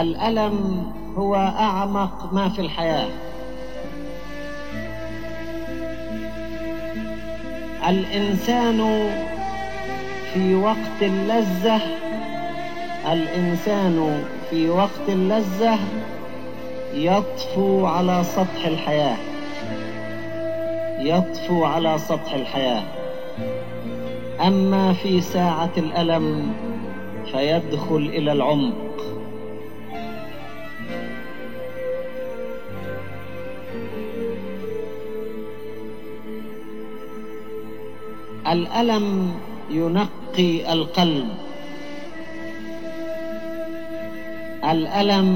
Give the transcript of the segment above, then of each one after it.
الألم هو أعمق ما في الحياة. الإنسان في وقت اللذة الإنسان في وقت اللذة يطفو على سطح الحياة. يطفو على سطح الحياة. أما في ساعة الألم فيدخل إلى العمق. الألم ينقي القلب. الألم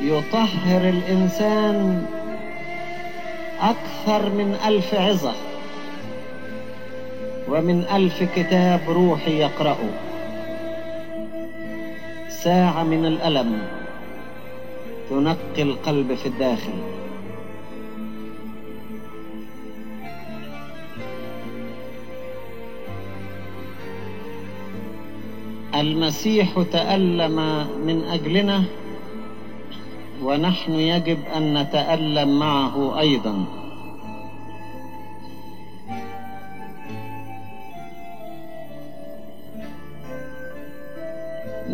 يطهر الإنسان أكثر من ألف عظة ومن ألف كتاب روحي يقرأه. ساعة من الألم تنقي القلب في الداخل. المسيح تألم من أجلنا ونحن يجب أن نتألم معه أيضا.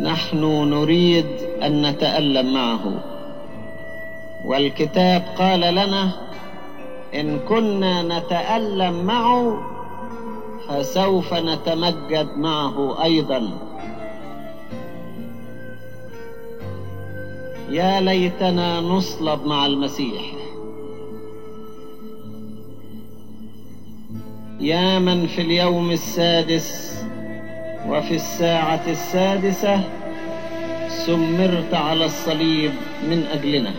نحن نريد أن نتألم معه. والكتاب قال لنا إن كنا نتألم معه فسوف نتمجد معه أيضا. يا ليتنا نصلب مع المسيح. يا من في اليوم السادس وفي الساعة السادسة سمرت على الصليب من أجلنا.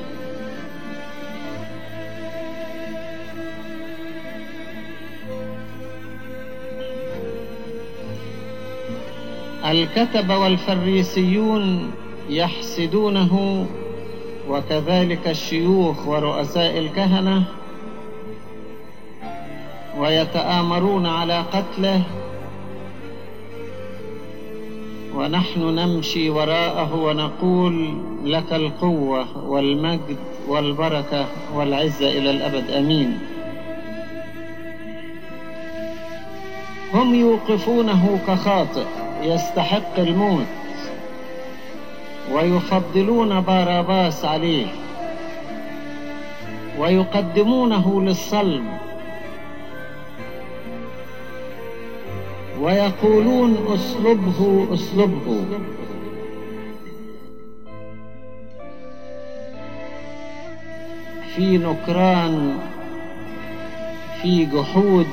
الكتب والفريسيون يحسدونه وكذلك الشيوخ ورؤساء الكهنة ويتآمرون على قتله ونحن نمشي وراءه ونقول لك القوة والمجد والبركة والعزة إلى الأبد. أمين. هم يوقفونه كخاطئ يستحق الموت. ويفضلون باراباس عليه ويقدمونه للصلب ويقولون اسلبه اسلبه. في نكران في جحود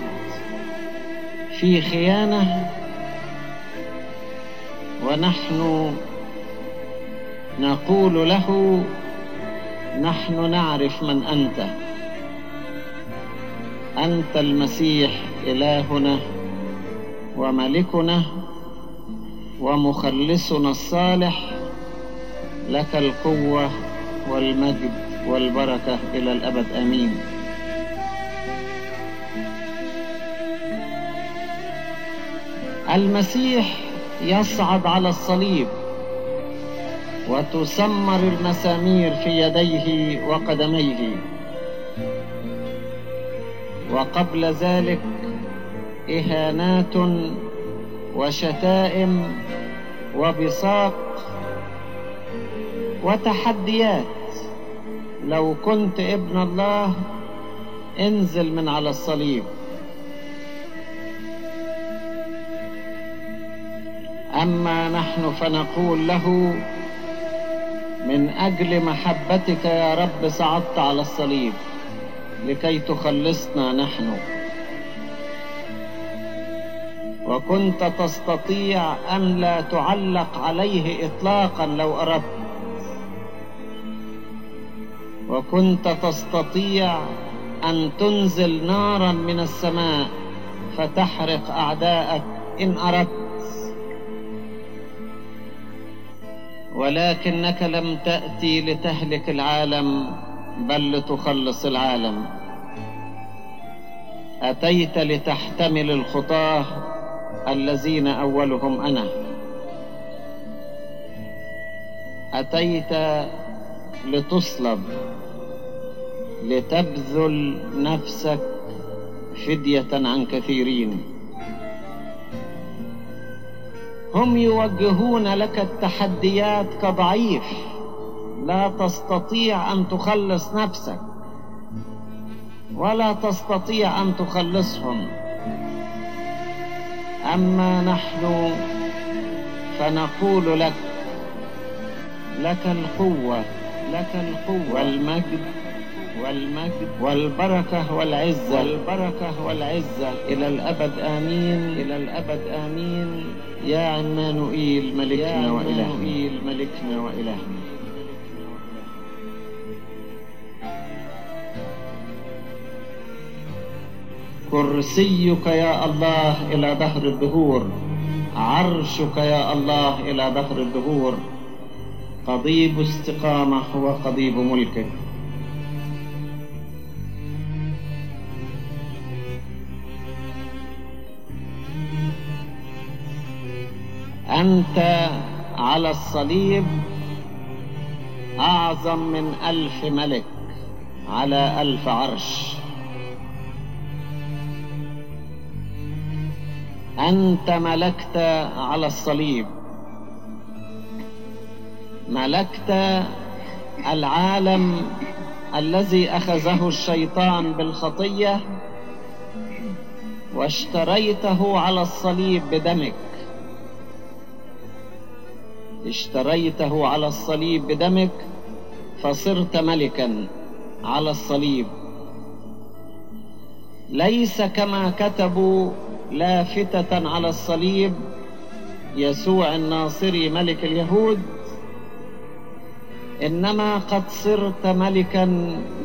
في خيانة ونحن نقول له نحن نعرف من أنت. أنت المسيح إلهنا وملكنا ومخلصنا الصالح. لك القوة والمجد والبركة إلى الأبد. آمين. المسيح يصعد على الصليب. وتسمر المسامير في يديه وقدميه. وقبل ذلك إهانات وشتائم وبصاق وتحديات. لو كنت ابن الله انزل من على الصليب. أما نحن فنقول له من أجل محبتك يا رب صعدت على الصليب لكي تخلصنا نحن. وكنت تستطيع أن لا تعلق عليه اطلاقا لو أردت. وكنت تستطيع أن تنزل نارا من السماء فتحرق أعداءك إن أردت. ولكنك لم تأتي لتهلك العالم بل لتخلص العالم. أتيت لتحتمل الخطاة الذين أولهم أنا. أتيت لتصلب لتبذل نفسك فدية عن كثيرين. هم يوجهون لك التحديات كضعيف. لا تستطيع أن تخلص نفسك. ولا تستطيع أن تخلصهم. أما نحن فنقول لك لك القوة لك القوة. والمجد. والبركة والعزة. والبركة والعزة. إلى الأبد آمين. إلى الأبد آمين. يا عمانوئيل ملكنا وإلهنا. ملكنا وإلهنا. كرسيك يا الله إلى دهر الدهور. عرشك يا الله إلى دهر الدهور. قضيب استقامة وقضيب ملكك. أنت على الصليب أعظم من ألف ملك على ألف عرش. أنت ملكت على الصليب. ملكت العالم الذي أخذه الشيطان بالخطية واشتريته على الصليب بدمك. اشتريته على الصليب بدمك فصرت ملكا على الصليب. ليس كما كتبوا لافتة على الصليب يسوع الناصري ملك اليهود. إنما قد صرت ملكا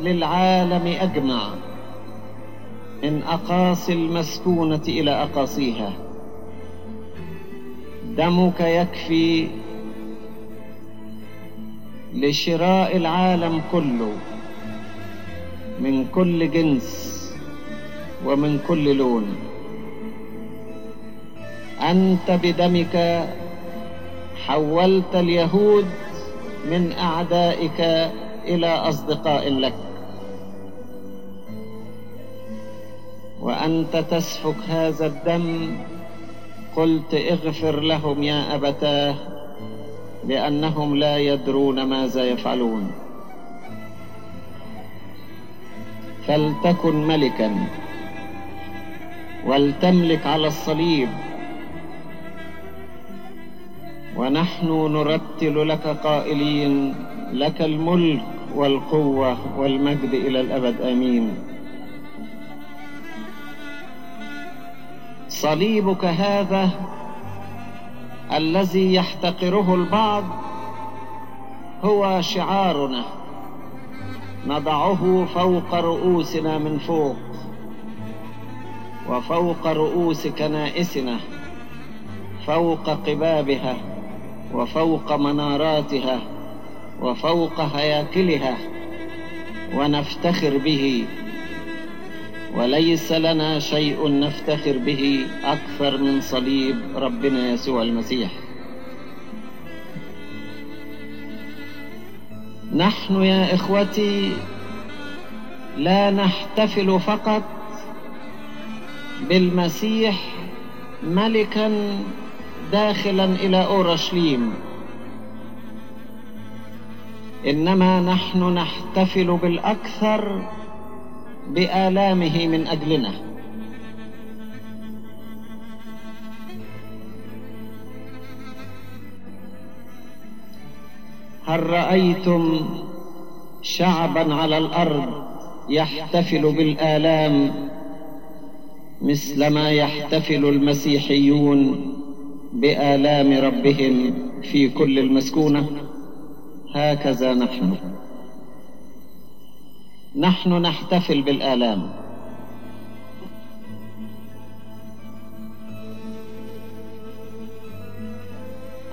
للعالم أجمع من أقاصي المسكونة إلى أقاصيها. دمك يكفي لشراء العالم كله من كل جنس ومن كل لون. أنت بدمك حولت اليهود من أعدائك إلى أصدقاء لك. وأنت تسفك هذا الدم قلت اغفر لهم يا أبتاه. لأنهم لا يدرون ماذا يفعلون. فلتكن ملكا ولتملك على الصليب. ونحن نرتل لك قائلين لك الملك والقوة والمجد إلى الأبد. آمين. صليبك هذا الذي يحتقره البعض هو شعارنا. نضعه فوق رؤوسنا من فوق وفوق رؤوس كنائسنا فوق قبابها وفوق مناراتها وفوق هياكلها ونفتخر به وليس لنا شيء نفتخر به أكثر من صليب ربنا يسوع المسيح. نحن يا إخوتي لا نحتفل فقط بالمسيح ملكا داخلا إلى أورشليم. إنما نحن نحتفل بالأكثر بآلامه من أجلنا. هل رأيتم شعبا على الأرض يحتفل بالآلام مثلما يحتفل المسيحيون بآلام ربهم في كل المسكونة؟ هكذا نحن. نحن نحتفل بالآلام.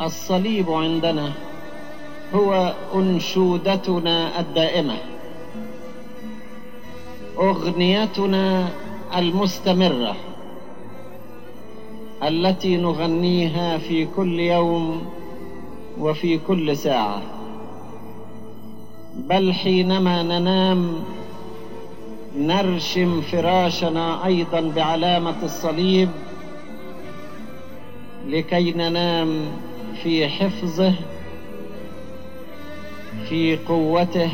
الصليب عندنا هو أنشودتنا الدائمة. أغنيتنا المستمرة التي نغنيها في كل يوم وفي كل ساعة. بل حينما ننام نرشم فراشنا أيضا بعلامة الصليب لكي ننام في حفظه في قوته.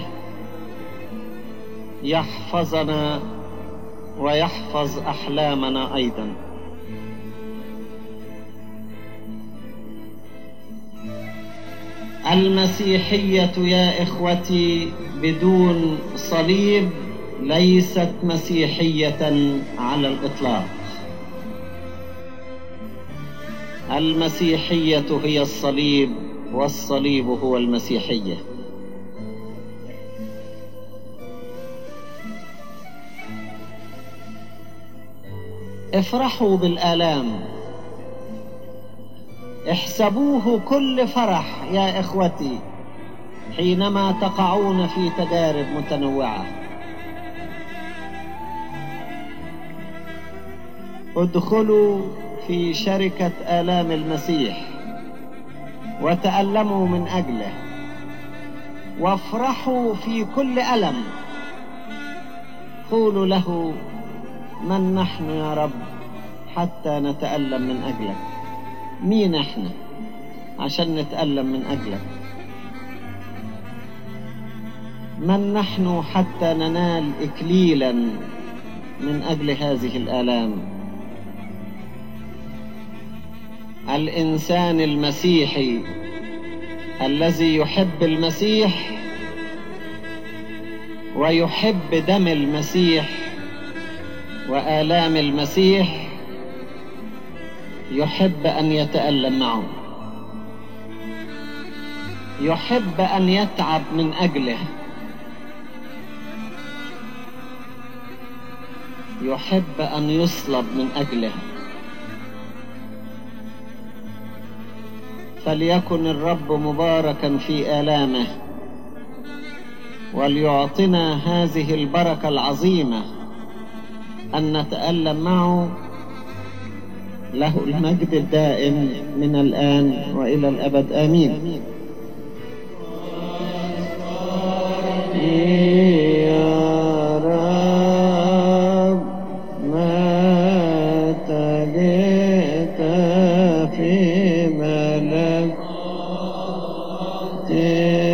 يحفظنا ويحفظ أحلامنا أيضا. المسيحية يا إخوتي بدون صليب ليست مسيحية على الإطلاق. المسيحية هي الصليب والصليب هو المسيحية. افرحوا بالآلام. احسبوه كل فرح يا إخوتي حينما تقعون في تجارب متنوعة. ادخلوا في شركة آلام المسيح وتألموا من أجله وافرحوا في كل ألم. قولوا له من نحن يا رب حتى نتألم من أجلك؟ مين إحنا عشان نتألم من أجلك؟ من نحن حتى ننال إكليلا من أجل هذه الآلام؟ الإنسان المسيحي الذي يحب المسيح ويحب دم المسيح وآلام المسيح يحب أن يتألم معه. يحب أن يتعب من أجله. يحب أن يصلب من أجله. فليكن الرب مباركا في آلامه وليعطنا هذه البركة العظيمة أن نتألم معه له المجد الدائم من الآن وإلى الأبد. آمين. يا